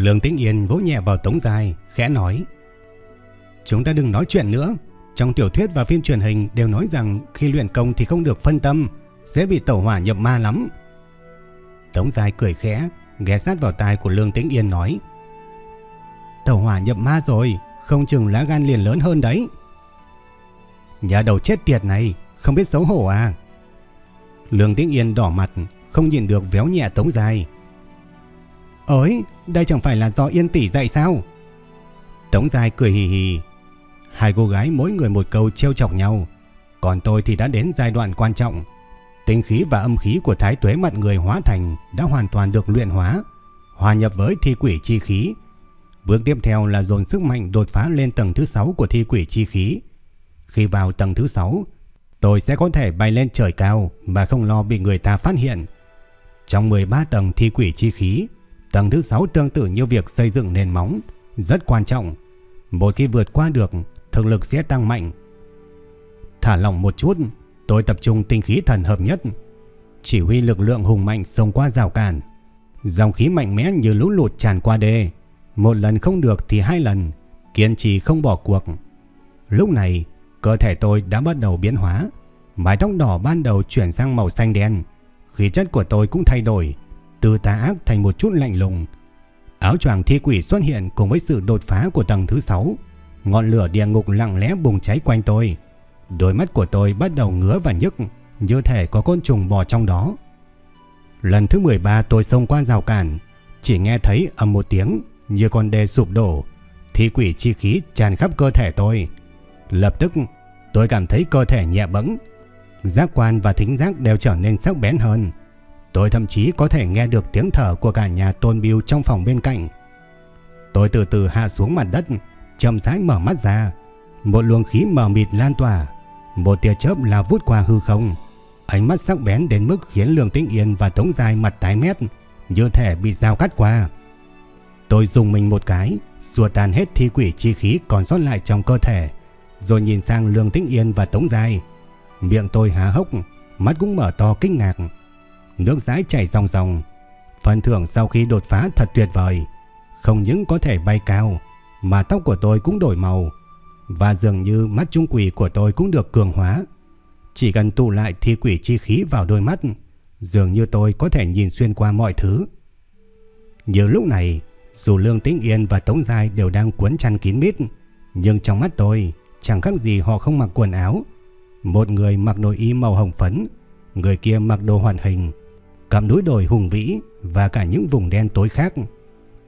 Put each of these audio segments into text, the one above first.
Lương Tĩnh Yên vỗ nhẹ vào Tống Dài, khẽ nói. Chúng ta đừng nói chuyện nữa. Trong tiểu thuyết và phim truyền hình đều nói rằng khi luyện công thì không được phân tâm, sẽ bị tẩu hỏa nhập ma lắm. Tống Dài cười khẽ, ghé sát vào tai của Lương Tĩnh Yên nói. Tẩu hỏa nhập ma rồi, không chừng lá gan liền lớn hơn đấy. Nhà đầu chết tiệt này, không biết xấu hổ à. Lương Tĩnh Yên đỏ mặt, không nhìn được véo nhẹ Tống Dài. Ôi, đây chẳng phải là do Yên tỷ dạy sao? Tống Giai cười hì hì. Hai cô gái mỗi người một câu trêu chọc nhau. Còn tôi thì đã đến giai đoạn quan trọng. Tinh khí và âm khí của thái tuế mặt người hóa thành đã hoàn toàn được luyện hóa, hòa nhập với thi quỷ chi khí. Bước tiếp theo là dồn sức mạnh đột phá lên tầng thứ 6 của thi quỷ chi khí. Khi vào tầng thứ 6, tôi sẽ có thể bay lên trời cao mà không lo bị người ta phát hiện. Trong 13 tầng thi quỷ chi khí, Tầng thứ 6 tương tự như việc xây dựng nền móng, rất quan trọng. Một khi vượt qua được, thực lực sẽ tăng mạnh. Thả lỏng một chút, tôi tập trung tinh khí thần hợp nhất, chỉ huy lực lượng hùng mạnh xông qua rào cản. Dòng khí mạnh mẽ như lũ lụt tràn qua đê, một lần không được thì hai lần, kiên trì không bỏ cuộc. Lúc này, cơ thể tôi đã bắt đầu biến hóa, mái tóc đỏ ban đầu chuyển sang màu xanh đen, khí chất của tôi cũng thay đổi, từ tà ác thành một chút lạnh lùng. Áo choàng thi quỷ xuất hiện cùng với sự đột phá của tầng thứ 6. Ngọn lửa địa ngục lặng lẽ bùng cháy quanh tôi. Đôi mắt của tôi bắt đầu ngứa và nhức, như thể có côn trùng bò trong đó. Lần thứ 13 tôi xông qua rào cản, chỉ nghe thấy ầm một tiếng như con đê sụp đổ, thi quỷ chi khí tràn khắp cơ thể tôi. Lập tức, tôi cảm thấy cơ thể nhẹ bẫng, giác quan và thính giác đều trở nên sắc bén hơn. Tôi thậm chí có thể nghe được tiếng thở của cả nhà tôn biêu trong phòng bên cạnh. Tôi từ từ hạ xuống mặt đất, chậm rãi mở mắt ra. Một luồng khí mờ mịt lan tỏa, một tia chớp là vút qua hư không. Ánh mắt sắc bén đến mức khiến Lương Tĩnh Yên và Tống Dài mặt tái mét, như thể bị dao cắt qua. Tôi dùng mình một cái, xua tan hết thi quỷ chi khí còn sót lại trong cơ thể, rồi nhìn sang Lương Tĩnh Yên và Tống Dài. Miệng tôi há hốc, mắt cũng mở to kinh ngạc nước rãi chảy ròng ròng. Phần thưởng sau khi đột phá thật tuyệt vời, không những có thể bay cao, mà tóc của tôi cũng đổi màu, và dường như mắt trung quỷ của tôi cũng được cường hóa. Chỉ cần tụ lại thi quỷ chi khí vào đôi mắt, dường như tôi có thể nhìn xuyên qua mọi thứ. Như lúc này, dù Lương Tĩnh Yên và Tống Giai đều đang cuốn chăn kín mít, nhưng trong mắt tôi chẳng khác gì họ không mặc quần áo. Một người mặc nội y màu hồng phấn, người kia mặc đồ hoàn hình, cả núi đồi hùng vĩ và cả những vùng đen tối khác.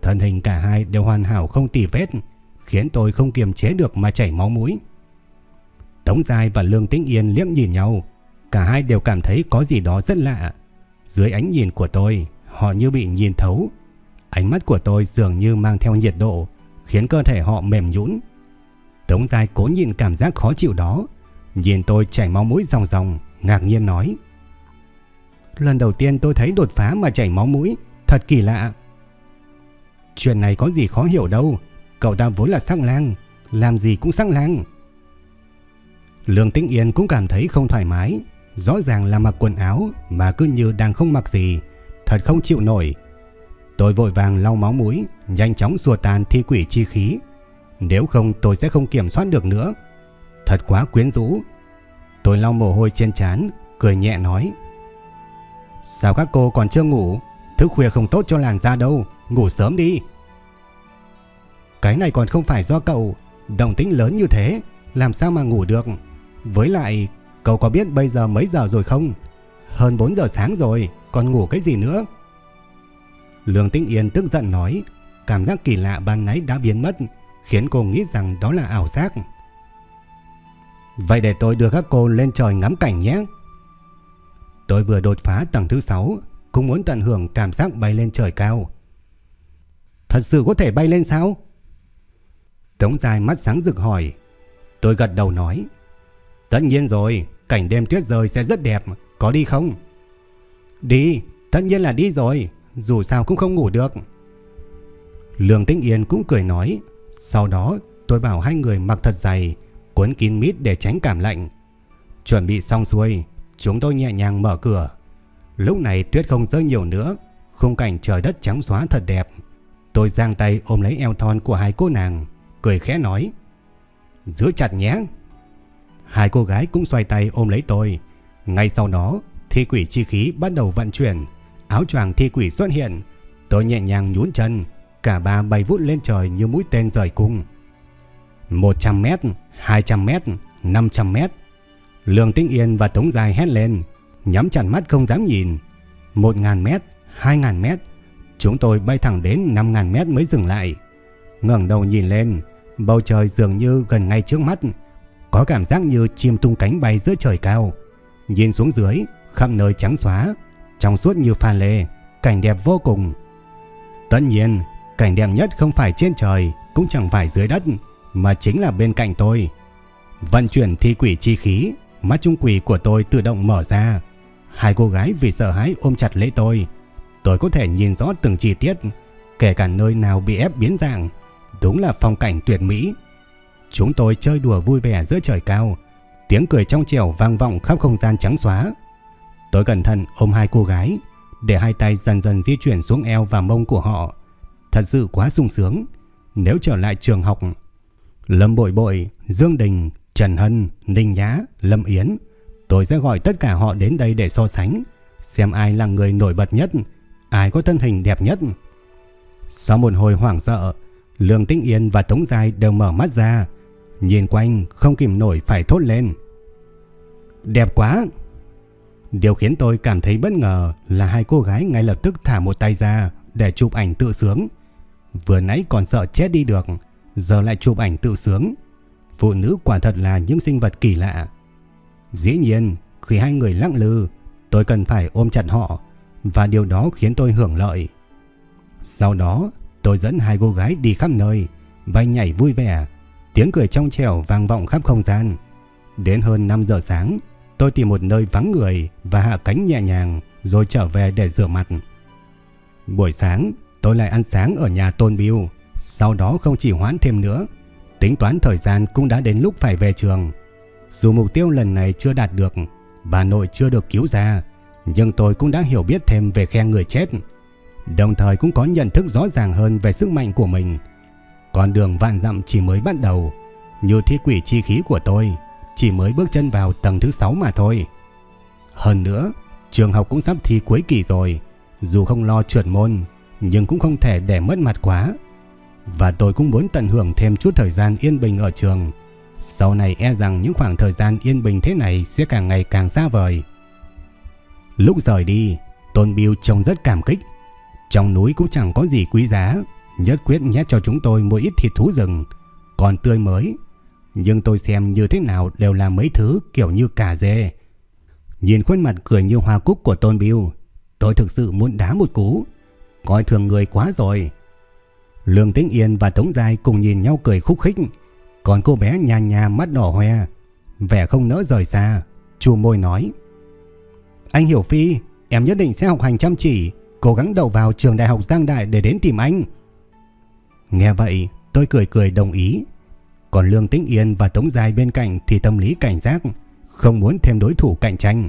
Thân hình cả hai đều hoàn hảo không tì vết, khiến tôi không kiềm chế được mà chảy máu mũi. Tống Giai và Lương Tĩnh Yên liếc nhìn nhau, cả hai đều cảm thấy có gì đó rất lạ. Dưới ánh nhìn của tôi, họ như bị nhìn thấu. Ánh mắt của tôi dường như mang theo nhiệt độ, khiến cơ thể họ mềm nhũn. Tống Giai cố nhịn cảm giác khó chịu đó, nhìn tôi chảy máu mũi ròng ròng, ngạc nhiên nói: Lần đầu tiên tôi thấy đột phá mà chảy máu mũi, thật kỳ lạ. Chuyện này có gì khó hiểu đâu, cậu ta vốn là sắc lang, làm gì cũng sắc lang. Lương Tĩnh Yên cũng cảm thấy không thoải mái, rõ ràng là mặc quần áo mà cứ như đang không mặc gì, thật không chịu nổi. Tôi vội vàng lau máu mũi, nhanh chóng xua tan thi quỷ chi khí, nếu không tôi sẽ không kiểm soát được nữa. Thật quá quyến rũ. Tôi lau mồ hôi trên trán, cười nhẹ nói: Sao các cô còn chưa ngủ? Thức khuya không tốt cho làng ra đâu, ngủ sớm đi. Cái này còn không phải do cậu, động tĩnh lớn như thế, làm sao mà ngủ được? Với lại, cậu có biết bây giờ mấy giờ rồi không? Hơn 4 giờ sáng rồi, còn ngủ cái gì nữa? Lương Tĩnh Yên tức giận nói, cảm giác kỳ lạ ban nãy đã biến mất, khiến cô nghĩ rằng đó là ảo giác. Vậy để tôi đưa các cô lên trời ngắm cảnh nhé. Tôi vừa đột phá tầng thứ 6, cũng muốn tận hưởng cảm giác bay lên trời cao. Thật sự có thể bay lên sao? Tống dài mắt sáng rực hỏi. Tôi gật đầu nói. Tất nhiên rồi, cảnh đêm tuyết rơi sẽ rất đẹp, có đi không? Đi, tất nhiên là đi rồi, dù sao cũng không ngủ được. Lương Tĩnh Yên cũng cười nói. Sau đó tôi bảo hai người mặc thật dày, cuốn kín mít để tránh cảm lạnh. Chuẩn bị xong xuôi, chúng tôi nhẹ nhàng mở cửa. Lúc này tuyết không rơi nhiều nữa, khung cảnh trời đất trắng xóa thật đẹp. Tôi giang tay ôm lấy eo thon của hai cô nàng, cười khẽ nói. Giữ chặt nhé. Hai cô gái cũng xoay tay ôm lấy tôi. Ngay sau đó, thi quỷ chi khí bắt đầu vận chuyển. Áo choàng thi quỷ xuất hiện. Tôi nhẹ nhàng nhún chân. Cả ba bay vút lên trời như mũi tên rời cung. 100 mét, 200 mét, 500 mét. Lương Tĩnh Yên và Tống Dài hét lên. Nhắm chặt mắt không dám nhìn. 1.000 mét, 2.000 mét. Chúng tôi bay thẳng đến 5.000 mét mới dừng lại. ngẩng đầu nhìn lên, bầu trời dường như gần ngay trước mắt. Có cảm giác như chim tung cánh bay giữa trời cao. Nhìn xuống dưới, khắp nơi trắng xóa, trong suốt như pha lê, cảnh đẹp vô cùng. Tất nhiên, cảnh đẹp nhất không phải trên trời, cũng chẳng phải dưới đất, mà chính là bên cạnh tôi. Vận chuyển thi quỷ chi khí, mắt trung quỷ của tôi tự động mở ra. Hai cô gái vì sợ hãi ôm chặt lấy tôi. Tôi có thể nhìn rõ từng chi tiết, kể cả nơi nào bị ép biến dạng. Đúng là phong cảnh tuyệt mỹ. Chúng tôi chơi đùa vui vẻ giữa trời cao, tiếng cười trong trẻo vang vọng khắp không gian trắng xóa. Tôi cẩn thận ôm hai cô gái, để hai tay dần dần di chuyển xuống eo và mông của họ. Thật sự quá sung sướng. Nếu trở lại trường học, Lâm Bội Bội, Dương Đình, Trần Hân, Ninh Nhã, Lâm Yến, tôi sẽ gọi tất cả họ đến đây để so sánh, xem ai là người nổi bật nhất, ai có thân hình đẹp nhất. Sau một hồi hoảng sợ, Lương Tĩnh Yên và Tống Giai đều mở mắt ra, nhìn quanh không kìm nổi phải thốt lên. Đẹp quá! Điều khiến tôi cảm thấy bất ngờ là hai cô gái ngay lập tức thả một tay ra để chụp ảnh tự sướng. Vừa nãy còn sợ chết đi được, giờ lại chụp ảnh tự sướng. Phụ nữ quả thật là những sinh vật kỳ lạ. Dĩ nhiên, khi hai người lặng lư, tôi cần phải ôm chặt họ và điều đó khiến tôi hưởng lợi. Sau đó, tôi dẫn hai cô gái đi khắp nơi, bay nhảy vui vẻ, tiếng cười trong trẻo vang vọng khắp không gian. Đến hơn 5 giờ sáng, tôi tìm một nơi vắng người và hạ cánh nhẹ nhàng rồi trở về để rửa mặt. Buổi sáng, tôi lại ăn sáng ở nhà Tôn Biêu, sau đó không chỉ hoãn thêm nữa. Tính toán thời gian cũng đã đến lúc phải về trường. Dù mục tiêu lần này chưa đạt được, bà nội chưa được cứu ra, nhưng tôi cũng đã hiểu biết thêm về khe người chết. Đồng thời cũng có nhận thức rõ ràng hơn về sức mạnh của mình. Con đường vạn dặm chỉ mới bắt đầu, như thi quỷ chi khí của tôi, chỉ mới bước chân vào tầng thứ 6 mà thôi. Hơn nữa, trường học cũng sắp thi cuối kỳ rồi, dù không lo trượt môn, nhưng cũng không thể để mất mặt quá. Và tôi cũng muốn tận hưởng thêm chút thời gian yên bình ở trường. Sau này e rằng những khoảng thời gian yên bình thế này sẽ càng ngày càng xa vời. Lúc rời đi, Tôn Biêu trông rất cảm kích. Trong núi cũng chẳng có gì quý giá, nhất quyết nhét cho chúng tôi một ít thịt thú rừng, còn tươi mới. Nhưng tôi xem như thế nào đều là mấy thứ kiểu như cà dê. Nhìn khuôn mặt cười như hoa cúc của Tôn Biêu, tôi thực sự muốn đá một cú. Coi thường người quá rồi. Lương Tĩnh Yên và Tống Giai cùng nhìn nhau cười khúc khích. Còn cô bé nhà nhà mắt đỏ hoe, vẻ không nỡ rời xa, chu môi nói. Anh Hiểu Phi, em nhất định sẽ học hành chăm chỉ, cố gắng đậu vào trường đại học Giang Đại để đến tìm anh. Nghe vậy, tôi cười cười đồng ý. Còn Lương Tĩnh Yên và Tống Giai bên cạnh thì tâm lý cảnh giác, không muốn thêm đối thủ cạnh tranh.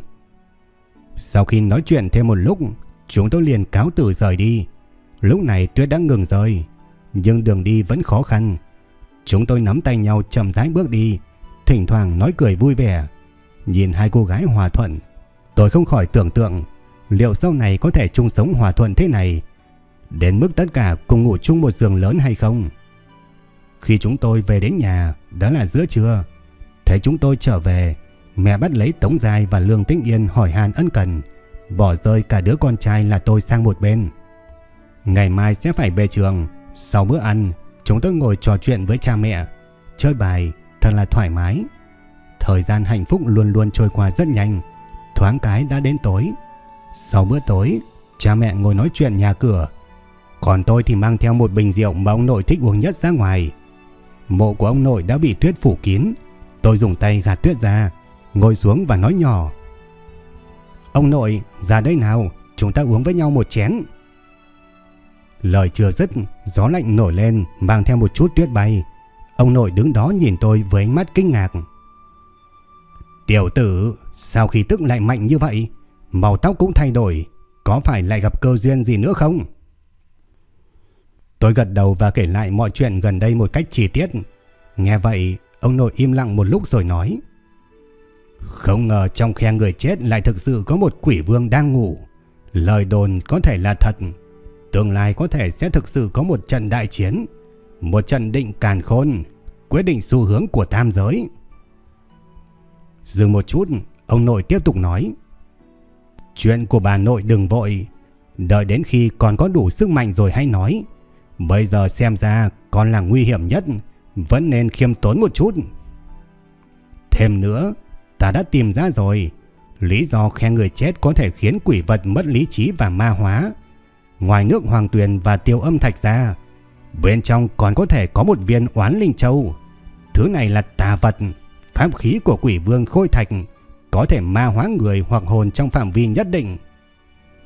Sau khi nói chuyện thêm một lúc, chúng tôi liền cáo từ rời đi. Lúc này tuyết đã ngừng rơi, nhưng đường đi vẫn khó khăn. Chúng tôi nắm tay nhau chậm rãi bước đi, thỉnh thoảng nói cười vui vẻ. Nhìn hai cô gái hòa thuận, tôi không khỏi tưởng tượng liệu sau này có thể chung sống hòa thuận thế này, đến mức tất cả cùng ngủ chung một giường lớn hay không. Khi chúng tôi về đến nhà, đó là giữa trưa. Thấy chúng tôi trở về, mẹ bắt lấy Tống Giai và Lương Tĩnh Yên hỏi hàn ân cần, bỏ rơi cả đứa con trai là tôi sang một bên. Ngày mai sẽ phải về trường. Sau bữa ăn, chúng tôi ngồi trò chuyện với cha mẹ, chơi bài thật là thoải mái. Thời gian hạnh phúc luôn luôn trôi qua rất nhanh, thoáng cái đã đến tối. Sau bữa tối, cha mẹ ngồi nói chuyện nhà cửa. Còn tôi thì mang theo một bình rượu mà ông nội thích uống nhất ra ngoài. Mộ của ông nội đã bị tuyết phủ kín. Tôi dùng tay gạt tuyết ra, ngồi xuống và nói nhỏ. Ông nội, ra đây nào, chúng ta uống với nhau một chén. Lời chưa dứt, gió lạnh nổi lên mang theo một chút tuyết bay. Ông nội đứng đó nhìn tôi với ánh mắt kinh ngạc. Tiểu tử, sao khí tức lại mạnh như vậy? Màu tóc cũng thay đổi, có phải lại gặp cơ duyên gì nữa không? Tôi gật đầu và kể lại mọi chuyện gần đây một cách chi tiết. Nghe vậy, ông nội im lặng một lúc rồi nói. Không ngờ trong khe người chết lại thực sự có một quỷ vương đang ngủ. Lời đồn có thể là thật. Tương lai có thể sẽ thực sự có một trận đại chiến. Một trận định càn khôn. Quyết định xu hướng của tam giới. Dừng một chút, ông nội tiếp tục nói. Chuyện của bà nội đừng vội. Đợi đến khi còn có đủ sức mạnh rồi hãy nói. Bây giờ xem ra con là nguy hiểm nhất. Vẫn nên khiêm tốn một chút. Thêm nữa, ta đã tìm ra rồi. Lý do khen người chết có thể khiến quỷ vật mất lý trí và ma hóa. Ngoài nước hoàng tuyền và tiêu âm thạch ra, bên trong còn có thể có một viên oán linh châu. Thứ này là tà vật, pháp khí của quỷ vương khôi thạch, có thể ma hóa người hoặc hồn trong phạm vi nhất định.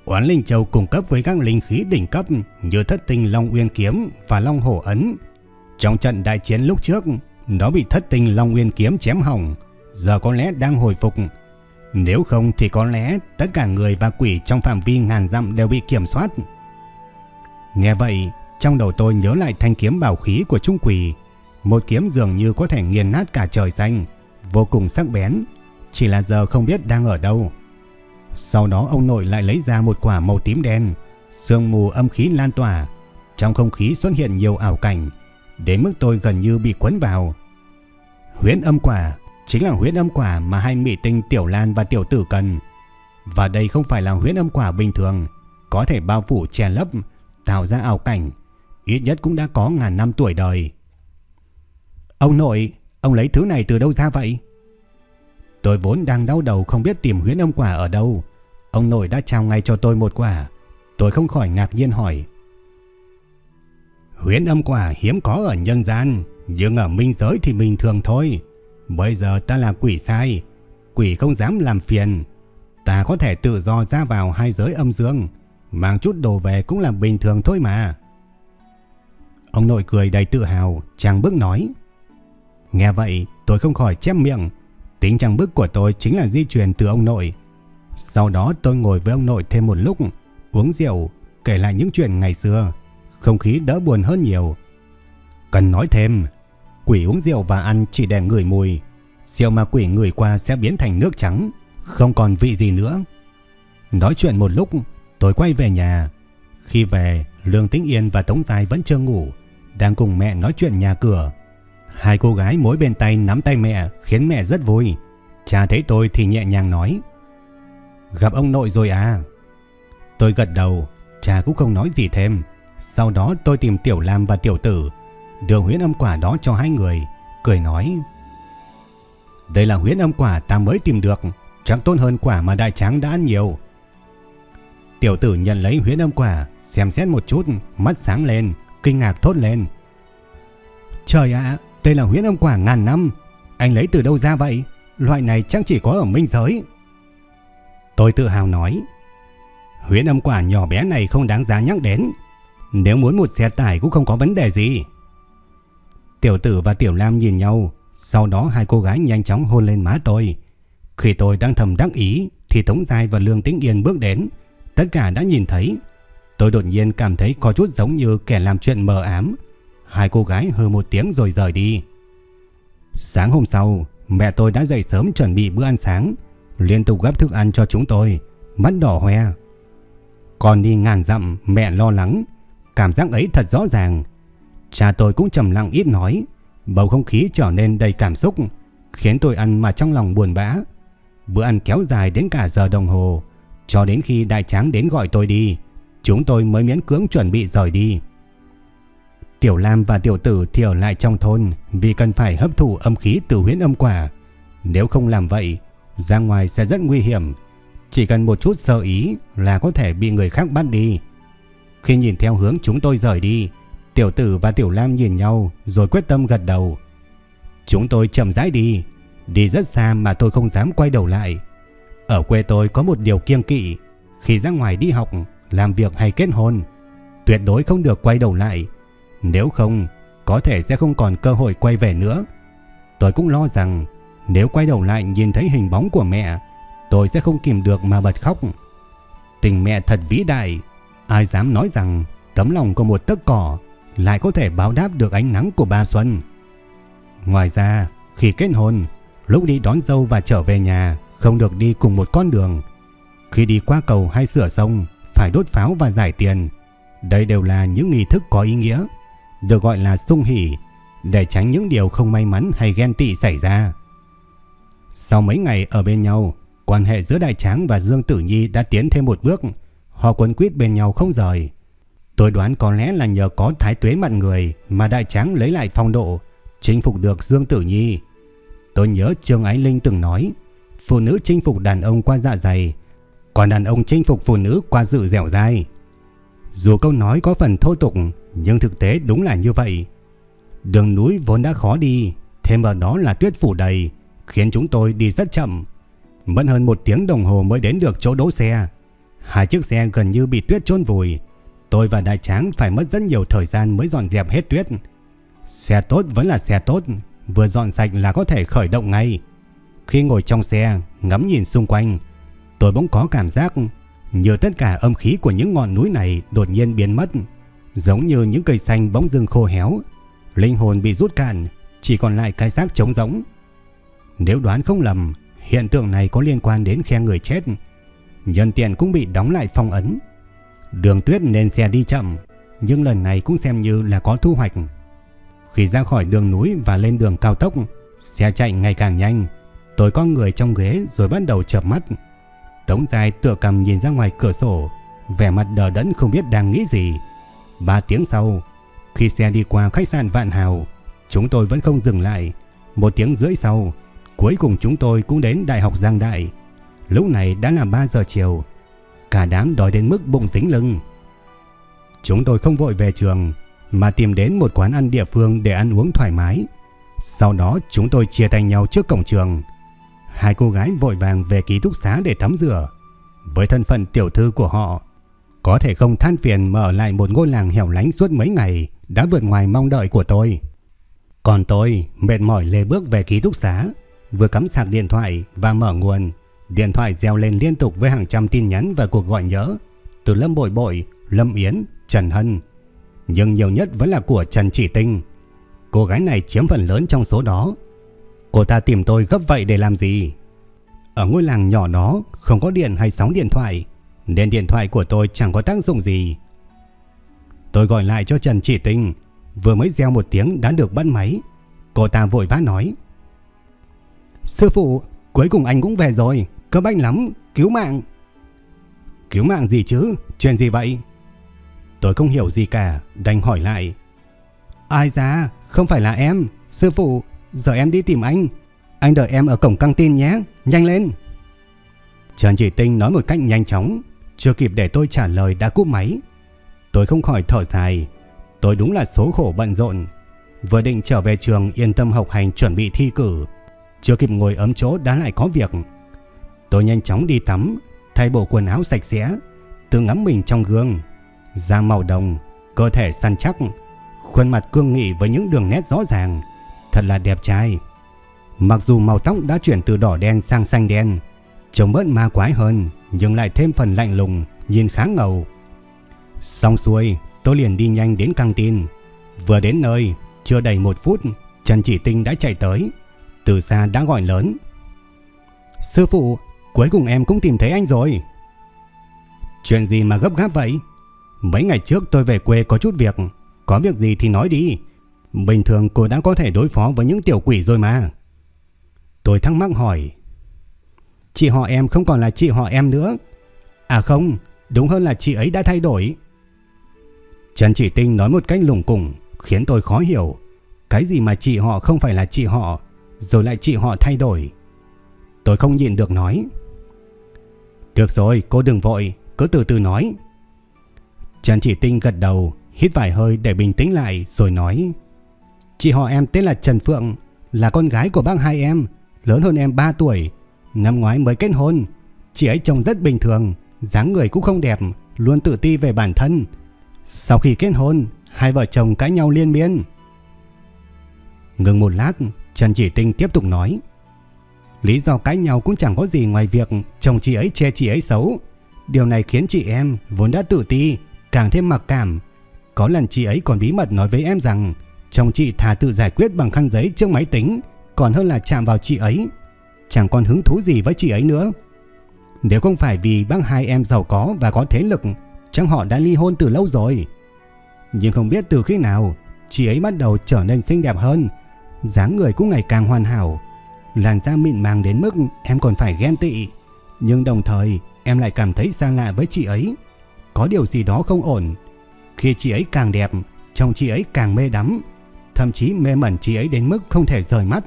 Oán linh châu cung cấp với các linh khí đỉnh cấp như thất tinh long uyên kiếm và long hổ ấn. Trong trận đại chiến lúc trước, nó bị thất tinh long uyên kiếm chém hỏng, giờ có lẽ đang hồi phục. Nếu không thì có lẽ tất cả người và quỷ trong phạm vi ngàn dặm đều bị kiểm soát. Nghe vậy, trong đầu tôi nhớ lại thanh kiếm bảo khí của Trung Quỷ. Một kiếm dường như có thể nghiền nát cả trời xanh, vô cùng sắc bén. Chỉ là giờ không biết đang ở đâu. Sau đó ông nội lại lấy ra một quả màu tím đen, sương mù âm khí lan tỏa. Trong không khí xuất hiện nhiều ảo cảnh, đến mức tôi gần như bị cuốn vào. Huyễn âm quả chính là huyễn âm quả mà hai mỹ tinh Tiểu Lan và Tiểu Tử cần. Và đây không phải là huyễn âm quả bình thường, có thể bao phủ che lấp, tạo ra ảo cảnh, ít nhất cũng đã có ngàn năm tuổi đời. Ông nội, ông lấy thứ này từ đâu ra vậy? Tôi vốn đang đau đầu không biết tìm huyễn âm quả ở đâu. Ông nội đã trao ngay cho tôi một quả. Tôi không khỏi ngạc nhiên hỏi. Huyễn âm quả hiếm có ở nhân gian, nhưng ở minh giới thì bình thường thôi. Bây giờ ta là quỷ sai, quỷ không dám làm phiền. Ta có thể tự do ra vào hai giới âm dương, mang chút đồ về cũng là bình thường thôi mà. Ông nội cười đầy tự hào, chàng bước nói. Nghe vậy, tôi không khỏi chép miệng. Tính chàng bước của tôi chính là di truyền từ ông nội. Sau đó tôi ngồi với ông nội thêm một lúc, uống rượu, kể lại những chuyện ngày xưa. Không khí đỡ buồn hơn nhiều. Cần nói thêm, quỷ uống rượu và ăn chỉ để ngửi mùi. Rượu mà quỷ ngửi qua sẽ biến thành nước trắng, không còn vị gì nữa. Nói chuyện một lúc, tôi quay về nhà. Khi về, Lương Tĩnh Yên và Tống Tài vẫn chưa ngủ, đang cùng mẹ nói chuyện nhà cửa. Hai cô gái mỗi bên tay nắm tay mẹ khiến mẹ rất vui. Cha thấy tôi thì nhẹ nhàng nói. Gặp ông nội rồi à? Tôi gật đầu, cha cũng không nói gì thêm. Sau đó tôi tìm Tiểu Lam và Tiểu Tử, đưa huyễn âm quả đó cho hai người, cười nói. Đây là huyễn âm quả ta mới tìm được, chẳng tốt hơn quả mà đại tráng đã ăn nhiều. Tiểu tử nhận lấy huyễn âm quả, xem xét một chút, mắt sáng lên, kinh ngạc thốt lên. Trời ạ, đây là huyễn âm quả ngàn năm. Anh lấy từ đâu ra vậy? Loại này chắc chỉ có ở minh giới. Tôi tự hào nói. Huyễn âm quả nhỏ bé này không đáng giá nhắc đến. Nếu muốn một xe tải cũng không có vấn đề gì. Tiểu tử và Tiểu Lam nhìn nhau. Sau đó hai cô gái nhanh chóng hôn lên má tôi. Khi tôi đang thầm đắc ý thì Tống Giai và Lương Tĩnh Yên bước đến. Tất cả đã nhìn thấy. Tôi đột nhiên cảm thấy có chút giống như kẻ làm chuyện mờ ám. Hai cô gái hừ một tiếng rồi rời đi. Sáng hôm sau, mẹ tôi đã dậy sớm chuẩn bị bữa ăn sáng, liên tục gấp thức ăn cho chúng tôi, mắt đỏ hoe. Còn đi ngàn dặm, mẹ lo lắng, cảm giác ấy thật rõ ràng. Cha tôi cũng trầm lặng ít nói, bầu không khí trở nên đầy cảm xúc, khiến tôi ăn mà trong lòng buồn bã. Bữa ăn kéo dài đến cả giờ đồng hồ, cho đến khi đại tráng đến gọi tôi đi, chúng tôi mới miễn cưỡng chuẩn bị rời đi. Tiểu Lam và tiểu tử thì ở lại trong thôn vì cần phải hấp thụ âm khí từ huyễn âm quả. Nếu không làm vậy, ra ngoài sẽ rất nguy hiểm. Chỉ cần một chút sơ ý là có thể bị người khác bắt đi. Khi nhìn theo hướng chúng tôi rời đi, tiểu tử và tiểu Lam nhìn nhau rồi quyết tâm gật đầu. Chúng tôi chậm rãi đi, đi rất xa mà tôi không dám quay đầu lại. Ở quê tôi có một điều kiêng kỵ, khi ra ngoài đi học, làm việc hay kết hôn, tuyệt đối không được quay đầu lại. Nếu không, có thể sẽ không còn cơ hội quay về nữa. Tôi cũng lo rằng nếu quay đầu lại nhìn thấy hình bóng của mẹ, tôi sẽ không kìm được mà bật khóc. Tình mẹ thật vĩ đại, ai dám nói rằng tấm lòng của một tấc cỏ lại có thể báo đáp được ánh nắng của ba xuân. Ngoài ra, khi kết hôn, lúc đi đón dâu và trở về nhà không được đi cùng một con đường. Khi đi qua cầu hay sửa sông, phải đốt pháo và giải tiền. Đây đều là những nghi thức có ý nghĩa, được gọi là sung hỷ để tránh những điều không may mắn hay ghen tị xảy ra. Sau mấy ngày ở bên nhau, quan hệ giữa Đại Tráng và Dương Tử Nhi đã tiến thêm một bước, họ quấn quýt bên nhau không rời. Tôi đoán có lẽ là nhờ có thái tuế mặt người mà Đại Tráng lấy lại phong độ, chinh phục được Dương Tử Nhi. Tôi nhớ Trương Ái Linh từng nói, phụ nữ chinh phục đàn ông qua dạ dày, còn đàn ông chinh phục phụ nữ qua dự dẻo dai. Dù câu nói có phần thô tục, nhưng thực tế đúng là như vậy. Đường núi vốn đã khó đi, thêm vào đó là tuyết phủ đầy, khiến chúng tôi đi rất chậm. Mất hơn một tiếng đồng hồ mới đến được chỗ đỗ xe. Hai chiếc xe gần như bị tuyết chôn vùi. Tôi và Đại Tráng phải mất rất nhiều thời gian mới dọn dẹp hết tuyết. Xe tốt vẫn là xe tốt, vừa dọn sạch là có thể khởi động ngay. Khi ngồi trong xe, ngắm nhìn xung quanh, tôi bỗng có cảm giác như tất cả âm khí của những ngọn núi này đột nhiên biến mất, giống như những cây xanh bỗng dưng khô héo, linh hồn bị rút cạn, chỉ còn lại cái xác trống rỗng. Nếu đoán không lầm, hiện tượng này có liên quan đến khe người chết. Nhân tiện cũng bị đóng lại phong ấn. Đường tuyết nên xe đi chậm, nhưng lần này cũng xem như là có thu hoạch. Khi ra khỏi đường núi và lên đường cao tốc, xe chạy ngày càng nhanh. Tôi có người trong ghế rồi bắt đầu chập mắt. Tống dài tựa cầm nhìn ra ngoài cửa sổ, vẻ mặt đờ đẫn không biết đang nghĩ gì. Ba tiếng sau, khi xe đi qua khách sạn Vạn Hào, chúng tôi vẫn không dừng lại. Một tiếng rưỡi sau, cuối cùng chúng tôi cũng đến Đại học Giang Đại. Lúc này đã là 3 giờ chiều. Cả đám đói đến mức bụng dính lưng. Chúng tôi không vội về trường, mà tìm đến một quán ăn địa phương để ăn uống thoải mái. Sau đó chúng tôi chia tay nhau trước cổng trường. Hai cô gái vội vàng về ký túc xá để tắm rửa. Với thân phận tiểu thư của họ, có thể không than phiền mở lại một ngôi làng hẻo lánh suốt mấy ngày đã vượt ngoài mong đợi của tôi. Còn tôi mệt mỏi lê bước về ký túc xá, vừa cắm sạc điện thoại và mở nguồn. Điện thoại reo lên liên tục với hàng trăm tin nhắn và cuộc gọi nhớ từ Lâm Bội Bội, Lâm Yến, Trần Hân. Nhưng nhiều nhất vẫn là của Trần Chỉ Tinh. Cô gái này chiếm phần lớn trong số đó. Cô ta tìm tôi gấp vậy để làm gì? Ở ngôi làng nhỏ đó không có điện hay sóng điện thoại, nên điện thoại của tôi chẳng có tác dụng gì. Tôi gọi lại cho Trần Chỉ Tinh, vừa mới gieo một tiếng đã được bắt máy. Cô ta vội vã nói. Sư phụ, cuối cùng anh cũng về rồi, cơ bách lắm, cứu mạng. Cứu mạng gì chứ, chuyện gì vậy? Tôi không hiểu gì cả, đành hỏi lại. Ai ra, không phải là em, sư phụ, giờ em đi tìm anh. Anh đợi em ở cổng căng tin nhé, nhanh lên. Trần Chỉ Tinh nói một cách nhanh chóng, chưa kịp để tôi trả lời đã cúp máy. Tôi không khỏi thở dài, tôi đúng là số khổ bận rộn. Vừa định trở về trường yên tâm học hành chuẩn bị thi cử, chưa kịp ngồi ấm chỗ đã lại có việc. Tôi nhanh chóng đi tắm, thay bộ quần áo sạch sẽ, tự ngắm mình trong gương. Da màu đồng, cơ thể săn chắc, khuôn mặt cương nghị với những đường nét rõ ràng, thật là đẹp trai. Mặc dù màu tóc đã chuyển từ đỏ đen sang xanh đen, trông bớt ma quái hơn, nhưng lại thêm phần lạnh lùng, nhìn khá ngầu. Xong xuôi, tôi liền đi nhanh đến căng tin. Vừa đến nơi, chưa đầy một phút, Trần Chỉ Tinh đã chạy tới, từ xa đã gọi lớn. Sư phụ, cuối cùng em cũng tìm thấy anh rồi. Chuyện gì mà gấp gáp vậy? Mấy ngày trước tôi về quê có chút việc, có việc gì thì nói đi. Bình thường cô đã có thể đối phó với những tiểu quỷ rồi mà. Tôi thắc mắc hỏi. Chị họ em không còn là chị họ em nữa. À không, Đúng hơn là chị ấy đã thay đổi. Trần Chỉ Tinh nói một cách lùng củng khiến tôi khó hiểu. Cái gì mà chị họ không phải là chị họ, rồi lại chị họ thay đổi. Tôi không nhịn được nói. Được rồi, cô đừng vội, cứ từ từ nói. Trần Chỉ Tinh gật đầu, hít vài hơi để bình tĩnh lại rồi nói. Chị họ em tên là Trần Phượng, là con gái của bác hai em, lớn hơn em 3 tuổi. Năm ngoái mới kết hôn, chị ấy trông rất bình thường, dáng người cũng không đẹp, luôn tự ti về bản thân. Sau khi kết hôn, hai vợ chồng cãi nhau liên miên. Ngừng một lát, Trần Chỉ Tinh tiếp tục nói. Lý do cãi nhau cũng chẳng có gì ngoài việc chồng chị ấy che chị ấy xấu. Điều này khiến chị em vốn đã tự ti, càng thêm mặc cảm. Có lần chị ấy còn bí mật nói với em rằng chồng chị thà tự giải quyết bằng khăn giấy trước máy tính còn hơn là chạm vào chị ấy. Chẳng còn hứng thú gì với chị ấy nữa. Nếu không phải vì bác hai em giàu có và có thế lực, chắc họ đã ly hôn từ lâu rồi. Nhưng không biết từ khi nào, chị ấy bắt đầu trở nên xinh đẹp hơn, dáng người cũng ngày càng hoàn hảo. Làn da mịn màng đến mức em còn phải ghen tị, nhưng đồng thời em lại cảm thấy xa lạ với chị ấy. Có điều gì đó không ổn. Khi chị ấy càng đẹp, chồng chị ấy càng mê đắm, thậm chí mê mẩn chị ấy đến mức không thể rời mắt.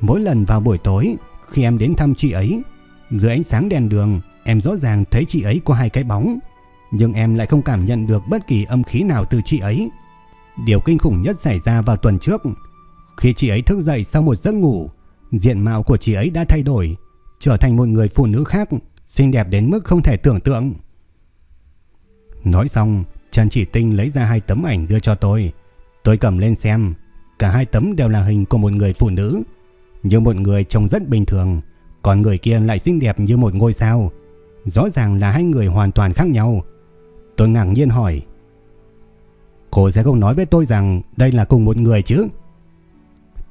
Mỗi lần vào buổi tối, khi em đến thăm chị ấy, dưới ánh sáng đèn đường, em rõ ràng thấy chị ấy có hai cái bóng, nhưng em lại không cảm nhận được bất kỳ âm khí nào từ chị ấy. Điều kinh khủng nhất xảy ra vào tuần trước, khi chị ấy thức dậy sau một giấc ngủ, diện mạo của chị ấy đã thay đổi, trở thành một người phụ nữ khác, xinh đẹp đến mức không thể tưởng tượng. Nói xong, Trần Chỉ Tinh lấy ra hai tấm ảnh đưa cho tôi. Tôi cầm lên xem, cả hai tấm đều là hình của một người phụ nữ, nhưng một người trông rất bình thường, còn người kia lại xinh đẹp như một ngôi sao. Rõ ràng là hai người hoàn toàn khác nhau. Tôi ngạc nhiên hỏi, Cô sẽ không nói với tôi rằng đây là cùng một người chứ?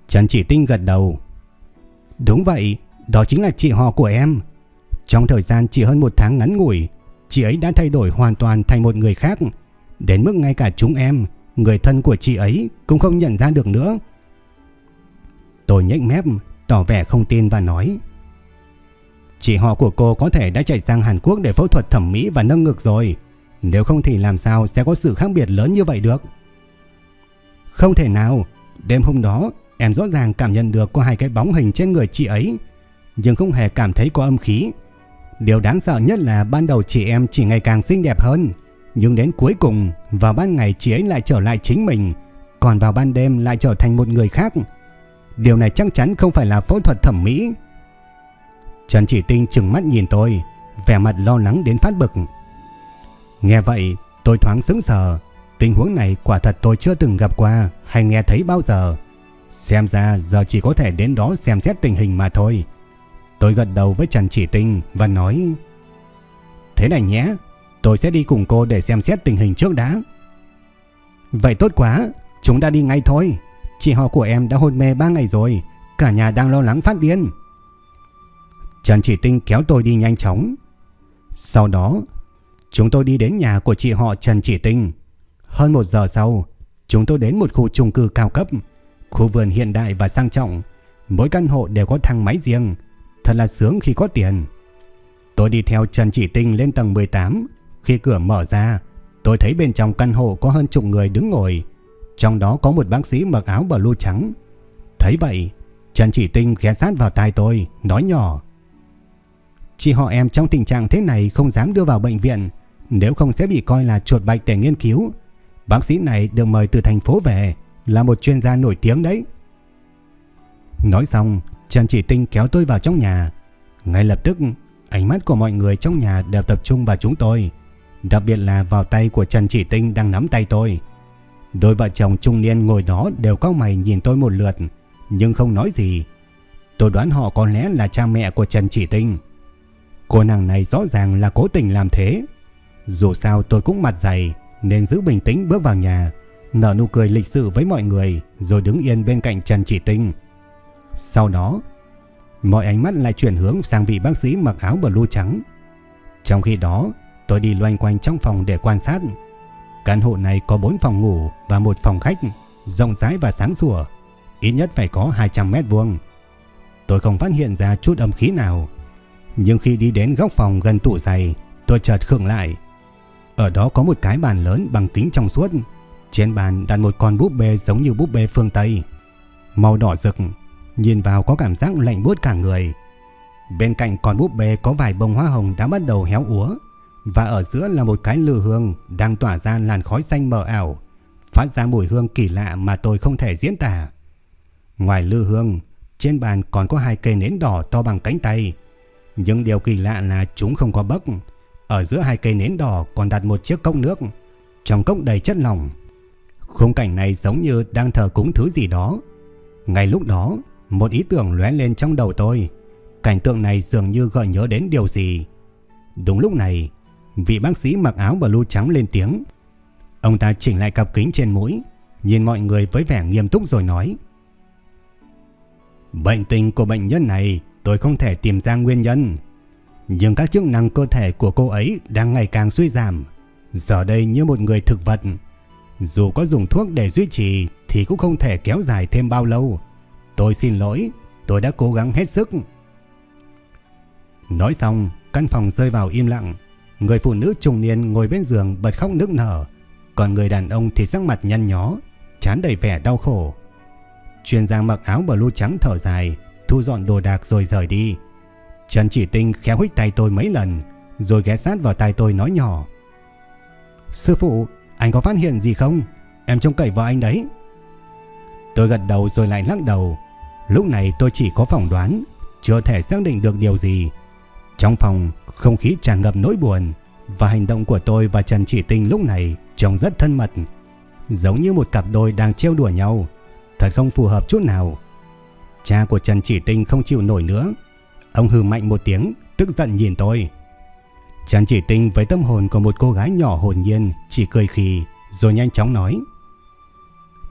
Trần Chỉ Tinh gật đầu. Đúng vậy, đó chính là chị họ của em. Trong thời gian chỉ hơn một tháng ngắn ngủi, chị ấy đã thay đổi hoàn toàn thành một người khác. Đến mức ngay cả chúng em, người thân của chị ấy cũng không nhận ra được nữa. Tôi nhếch mép, tỏ vẻ không tin và nói. Chị họ của cô có thể đã chạy sang Hàn Quốc để phẫu thuật thẩm mỹ và nâng ngực rồi. Nếu không thì làm sao sẽ có sự khác biệt lớn như vậy được? Không thể nào. Đêm hôm đó, em rõ ràng cảm nhận được có hai cái bóng hình trên người chị ấy, nhưng không hề cảm thấy có âm khí. Điều đáng sợ nhất là ban đầu chị em chỉ ngày càng xinh đẹp hơn, nhưng đến cuối cùng, vào ban ngày chị ấy lại trở lại chính mình, còn vào ban đêm lại trở thành một người khác. Điều này chắc chắn không phải là phẫu thuật thẩm mỹ. Trần Chỉ Tinh trừng mắt nhìn tôi, vẻ mặt lo lắng đến phát bực. Nghe vậy, tôi thoáng sững sờ. Tình huống này quả thật tôi chưa từng gặp qua hay nghe thấy bao giờ. Xem ra giờ chỉ có thể đến đó xem xét tình hình mà thôi. Tôi gật đầu với Trần Chỉ Tinh và nói Thế này nhé, tôi sẽ đi cùng cô để xem xét tình hình trước đã. Vậy tốt quá, chúng ta đi ngay thôi. Chị họ của em đã hôn mê 3 ngày rồi, cả nhà đang lo lắng phát điên. Trần Chỉ Tinh kéo tôi đi nhanh chóng. Sau đó, chúng tôi đi đến nhà của chị họ Trần Chỉ Tinh. Hơn một giờ sau, chúng tôi đến một khu chung cư cao cấp, khu vườn hiện đại và sang trọng. Mỗi căn hộ đều có thang máy riêng, thật là sướng khi có tiền. Tôi đi theo Trần Chỉ Tinh lên tầng 18. Khi cửa mở ra, tôi thấy bên trong căn hộ có hơn chục người đứng ngồi. Trong đó có một bác sĩ mặc áo blue trắng. Thấy vậy, Trần Chỉ Tinh ghé sát vào tai tôi, nói nhỏ. Chị họ em trong tình trạng thế này không dám đưa vào bệnh viện, nếu không sẽ bị coi là chuột bạch để nghiên cứu. Bác sĩ này được mời từ thành phố về, là một chuyên gia nổi tiếng đấy. Nói xong, Trần Chỉ Tinh kéo tôi vào trong nhà. Ngay lập tức, ánh mắt của mọi người trong nhà đều tập trung vào chúng tôi. Đặc biệt là vào tay của Trần Chỉ Tinh đang nắm tay tôi. Đôi vợ chồng trung niên ngồi đó đều cao mày nhìn tôi một lượt, nhưng không nói gì. Tôi đoán họ có lẽ là cha mẹ của Trần Chỉ Tinh. Cô nàng này rõ ràng là cố tình làm thế. Dù sao tôi cũng mặt dày nên giữ bình tĩnh bước vào nhà, nở nụ cười lịch sự với mọi người rồi đứng yên bên cạnh Trần Chỉ Tinh. Sau đó, mọi ánh mắt lại chuyển hướng sang vị bác sĩ mặc áo blue trắng. Trong khi đó, tôi đi loanh quanh trong phòng để quan sát. Căn hộ này có 4 phòng ngủ và một phòng khách, rộng rãi và sáng sủa, ít nhất phải có 200 mét vuông. Tôi không phát hiện ra chút âm khí nào, nhưng khi đi đến góc phòng gần tủ giày, tôi chợt khựng lại. Ở đó có một cái bàn lớn bằng kính trong suốt. Trên bàn đặt một con búp bê giống như búp bê phương Tây. Màu đỏ rực, nhìn vào có cảm giác lạnh buốt cả người. Bên cạnh con búp bê có vài bông hoa hồng đã bắt đầu héo úa. Và ở giữa là một cái lư hương đang tỏa ra làn khói xanh mờ ảo. Phát ra mùi hương kỳ lạ mà tôi không thể diễn tả. Ngoài lư hương, trên bàn còn có hai cây nến đỏ to bằng cánh tay. Nhưng điều kỳ lạ là chúng không có bấc. Ở giữa hai cây nến đỏ còn đặt một chiếc cốc nước. Trong cốc đầy chất lỏng. Khung cảnh này giống như đang thờ cúng thứ gì đó. Ngay lúc đó, một ý tưởng lóe lên trong đầu tôi. Cảnh tượng này dường như gợi nhớ đến điều gì. Đúng lúc này, vị bác sĩ mặc áo blue trắng lên tiếng. Ông ta chỉnh lại cặp kính trên mũi, nhìn mọi người với vẻ nghiêm túc rồi nói. Bệnh tình của bệnh nhân này tôi không thể tìm ra nguyên nhân. Nhưng các chức năng cơ thể của cô ấy đang ngày càng suy giảm. Giờ đây như một người thực vật. Dù có dùng thuốc để duy trì thì cũng không thể kéo dài thêm bao lâu. Tôi xin lỗi, tôi đã cố gắng hết sức. Nói xong, căn phòng rơi vào im lặng. Người phụ nữ trung niên ngồi bên giường bật khóc nức nở. Còn người đàn ông thì sắc mặt nhăn nhó, chán đầy vẻ đau khổ. Chuyên gia mặc áo blue trắng thở dài, thu dọn đồ đạc rồi rời đi. Trần Chỉ Tinh khéo hít tay tôi mấy lần, rồi ghé sát vào tay tôi nói nhỏ. Sư phụ, anh có phát hiện gì không? Em trông cậy vào anh đấy. Tôi gật đầu rồi lại lắc đầu. Lúc này tôi chỉ có phỏng đoán, chưa thể xác định được điều gì. Trong phòng, không khí tràn ngập nỗi buồn và hành động của tôi và Trần Chỉ Tinh lúc này trông rất thân mật, giống như một cặp đôi đang trêu đùa nhau, thật không phù hợp chút nào. Cha của Trần Chỉ Tinh không chịu nổi nữa, ông hừ mạnh một tiếng, tức giận nhìn tôi. Trần Chỉ Tinh với tâm hồn của một cô gái nhỏ hồn nhiên chỉ cười khì rồi nhanh chóng nói: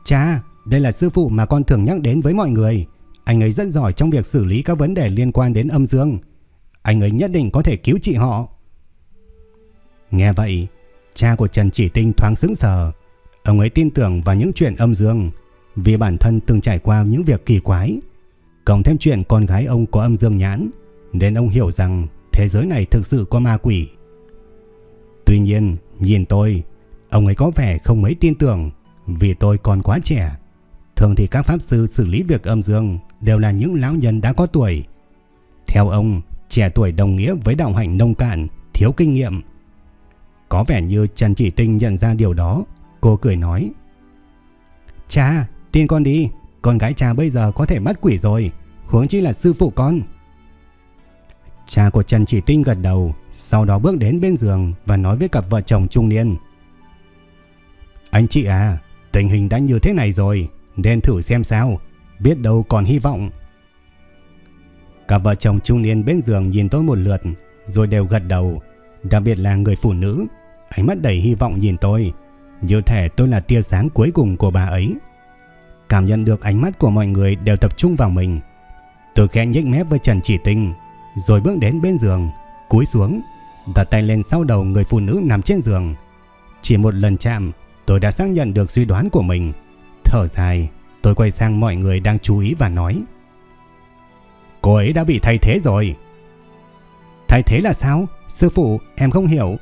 "Cha, đây là sư phụ mà con thường nhắc đến với mọi người, anh ấy rất giỏi trong việc xử lý các vấn đề liên quan đến âm dương." Anh ấy nhất định có thể cứu chị họ. Nghe vậy, cha của Trần Chỉ Tinh thoáng sững sờ. Ông ấy tin tưởng vào những chuyện âm dương vì bản thân từng trải qua những việc kỳ quái. Cộng thêm chuyện con gái ông có âm dương nhãn nên ông hiểu rằng thế giới này thực sự có ma quỷ. Tuy nhiên, nhìn tôi, ông ấy có vẻ không mấy tin tưởng vì tôi còn quá trẻ. Thường thì các pháp sư xử lý việc âm dương đều là những lão nhân đã có tuổi. Theo ông, trẻ tuổi đồng nghĩa với đạo hành nông cạn, thiếu kinh nghiệm. Có vẻ như Trần Chỉ Tinh nhận ra điều đó, cô cười nói. Cha, tin con đi, con gái cha bây giờ có thể mất quỷ rồi, huống chi là sư phụ con. Cha của Trần Chỉ Tinh gật đầu, sau đó bước đến bên giường và nói với cặp vợ chồng trung niên. Anh chị à, tình hình đã như thế này rồi, nên thử xem sao, biết đâu còn hy vọng. Cả vợ chồng trung niên bên giường nhìn tôi một lượt rồi đều gật đầu, đặc biệt là người phụ nữ, ánh mắt đầy hy vọng nhìn tôi, như thể tôi là tia sáng cuối cùng của bà ấy. Cảm nhận được ánh mắt của mọi người đều tập trung vào mình. Tôi khẽ nhếch mép với Trần Chỉ Tinh, rồi bước đến bên giường, cúi xuống, đặt tay lên sau đầu người phụ nữ nằm trên giường. Chỉ một lần chạm, tôi đã xác nhận được suy đoán của mình. Thở dài, tôi quay sang mọi người đang chú ý và nói: Cô ấy đã bị thay thế rồi. Thay thế là sao? Sư phụ, em không hiểu.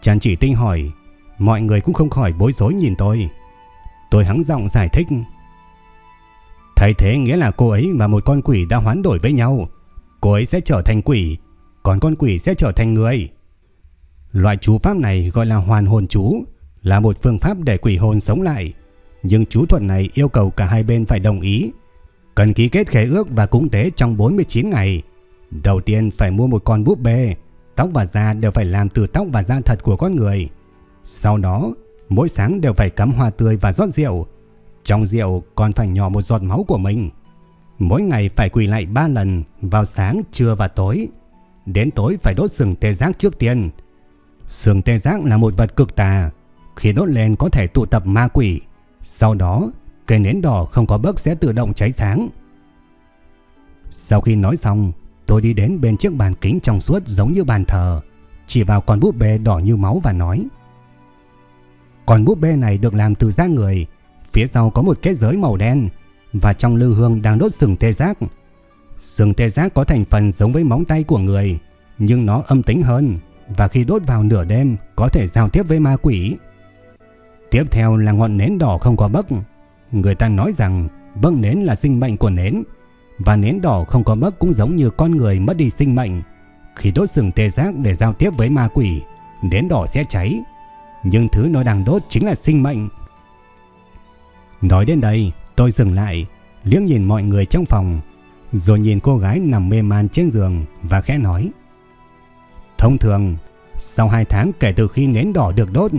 Chàng chỉ tinh hỏi, mọi người cũng không khỏi bối rối nhìn tôi. Tôi hắng giọng giải thích. Thay thế nghĩa là cô ấy và một con quỷ đã hoán đổi với nhau. Cô ấy sẽ trở thành quỷ, còn con quỷ sẽ trở thành người. Loại chú pháp này gọi là hoàn hồn chú, là một phương pháp để quỷ hồn sống lại. Nhưng chú thuật này yêu cầu cả hai bên phải đồng ý Cần ký kết khế ước và cúng tế trong 49 ngày. Đầu tiên phải mua một con búp bê, tóc và da đều phải làm từ tóc và da thật của con người. Sau đó, mỗi sáng đều phải cắm hoa tươi và rót rượu. Trong rượu còn phải nhỏ một giọt máu của mình. Mỗi ngày phải quỳ lại 3 lần vào sáng, trưa và tối. Đến tối phải đốt sừng tê giác trước tiên. Sừng tê giác là một vật cực tà. Khi đốt lên có thể tụ tập ma quỷ. Sau đó cây nến đỏ không có bấc sẽ tự động cháy sáng. Sau khi nói xong, tôi đi đến bên chiếc bàn kính trong suốt giống như bàn thờ, chỉ vào con búp bê đỏ như máu và nói. Con búp bê này được làm từ da người, phía sau có một cái giới màu đen và trong lư hương đang đốt sừng tê giác. Sừng tê giác có thành phần giống với móng tay của người, nhưng nó âm tính hơn, và khi đốt vào nửa đêm có thể giao tiếp với ma quỷ. Tiếp theo là ngọn nến đỏ không có bấc. Người ta nói rằng vâng nến là sinh mệnh của nến và nến đỏ không có mất cũng giống như con người mất đi sinh mệnh. Khi đốt sừng tê giác để giao tiếp với ma quỷ, nến đỏ sẽ cháy. Nhưng thứ nó đang đốt chính là sinh mệnh. Nói đến đây, tôi dừng lại, liếc nhìn mọi người trong phòng, rồi nhìn cô gái nằm mê man trên giường và khẽ nói. Thông thường, sau 2 tháng kể từ khi nến đỏ được đốt,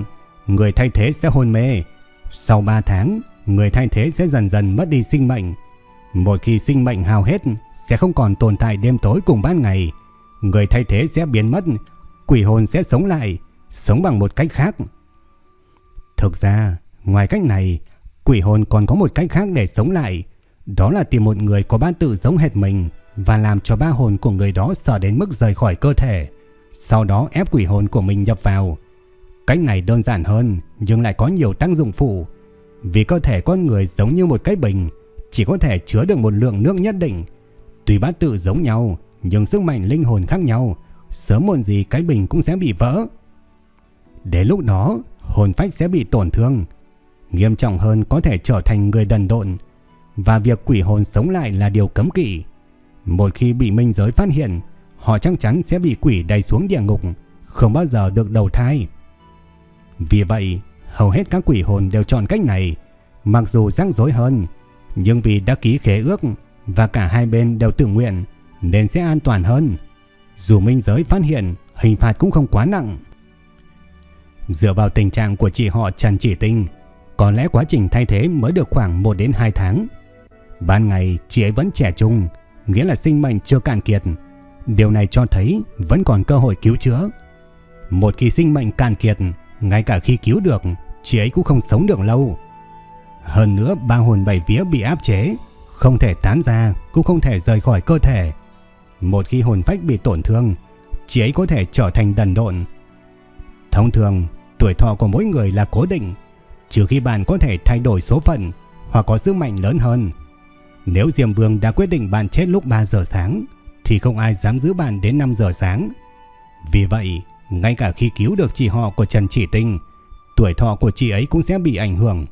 người thay thế sẽ hôn mê. Sau 3 tháng, người thay thế sẽ dần dần mất đi sinh mệnh. Một khi sinh mệnh hao hết, sẽ không còn tồn tại đêm tối cùng ban ngày. Người thay thế sẽ biến mất, quỷ hồn sẽ sống lại, sống bằng một cách khác. Thực ra, ngoài cách này, quỷ hồn còn có một cách khác để sống lại. Đó là tìm một người có ba tự giống hệt mình và làm cho ba hồn của người đó sợ đến mức rời khỏi cơ thể. Sau đó ép quỷ hồn của mình nhập vào. Cách này đơn giản hơn nhưng lại có nhiều tác dụng phụ. Vì cơ thể con người giống như một cái bình, chỉ có thể chứa được một lượng nước nhất định. Tùy bát tự giống nhau, nhưng sức mạnh linh hồn khác nhau, sớm muộn gì cái bình cũng sẽ bị vỡ. Đến lúc đó, hồn phách sẽ bị tổn thương, nghiêm trọng hơn có thể trở thành người đần độn, và việc quỷ hồn sống lại là điều cấm kỵ. Một khi bị minh giới phát hiện, họ chắc chắn sẽ bị quỷ đẩy xuống địa ngục, không bao giờ được đầu thai. Vì vậy, hầu hết các quỷ hồn đều chọn cách này, mặc dù rắc rối hơn, nhưng vì đã ký khế ước và cả hai bên đều tự nguyện nên sẽ an toàn hơn. Dù minh giới phát hiện, hình phạt cũng không quá nặng. Dựa vào tình trạng của chị họ Trần Chỉ Tinh, có lẽ quá trình thay thế mới được khoảng 1 đến 2 tháng. Ban ngày chị ấy vẫn trẻ trung, nghĩa là sinh mệnh chưa cạn kiệt. Điều này cho thấy vẫn còn cơ hội cứu chữa. Một khi sinh mệnh cạn kiệt, ngay cả khi cứu được, chị ấy cũng không sống được lâu. Hơn nữa ba hồn bảy vía bị áp chế, không thể tán ra, cũng không thể rời khỏi cơ thể. Một khi hồn phách bị tổn thương, chị ấy có thể trở thành đần độn. Thông thường, tuổi thọ của mỗi người là cố định, trừ khi bạn có thể thay đổi số phận hoặc có sức mạnh lớn hơn. Nếu Diêm Vương đã quyết định bạn chết lúc 3 giờ sáng, thì không ai dám giữ bạn đến 5 giờ sáng. Vì vậy, ngay cả khi cứu được chị họ của Trần Chỉ Tinh, tuổi thọ của chị ấy cũng sẽ bị ảnh hưởng.